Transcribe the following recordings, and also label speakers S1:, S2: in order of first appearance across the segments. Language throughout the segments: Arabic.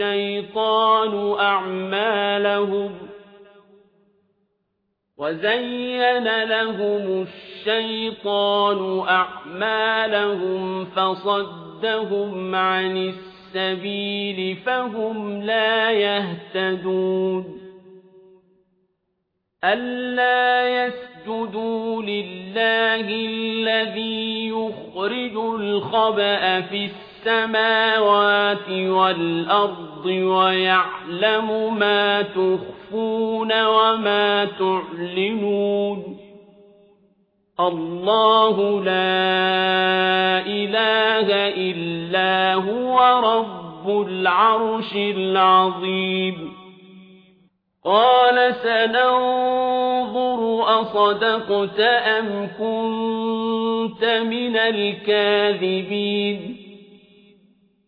S1: الشَّيْطَانُ أَعْمَالَهُمْ وَزَيَّنَ لَهُمُ الشَّيْطَانُ أَعْمَالَهُمْ فَصَدَّهُمْ عَنِ السَّبِيلِ فَهُمْ لَا يَهْتَدُونَ أَلَّا يَسْجُدُوا لِلَّهِ الَّذِي يُخْرِجُ الْخَبْءَ فِي السَّمَاوَاتِ وَالْأَرْضِ وَيَعْلَمُ مَا تُخْفُونَ وَمَا تُعْلِنُونَ اللَّهُ لَا إِلَٰهَ إِلَّا هُوَ رَبُّ الْعَرْشِ الْعَظِيمِ قَالَ سَنَنظُرُ أَصَدَقْتَ أَمْ كُنتَ مِنَ الْكَاذِبِينَ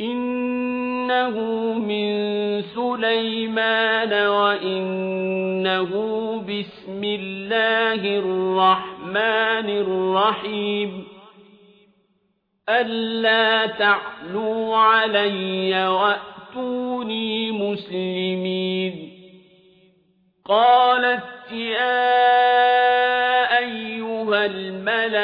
S1: إِنَّهُ مِن سُلَيْمَانَ وَإِنَّهُ بِسْمِ اللَّهِ الرَّحْمَٰنِ الرَّحِيمِ أَلَّا تَعْلُوا عَلَيَّ وَأْتُونِي مُسْلِمِينَ قَالَتْ يَا أَيُّهَا الْمَلَأُ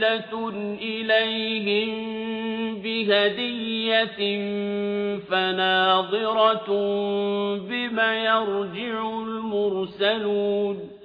S1: مُرْسِلَةٌ إِلَيْهِم بِهَدِيَّةٍ فَنَاظِرَةٌ بِمَ يَرْجِعُ الْمُرْسَلُونَ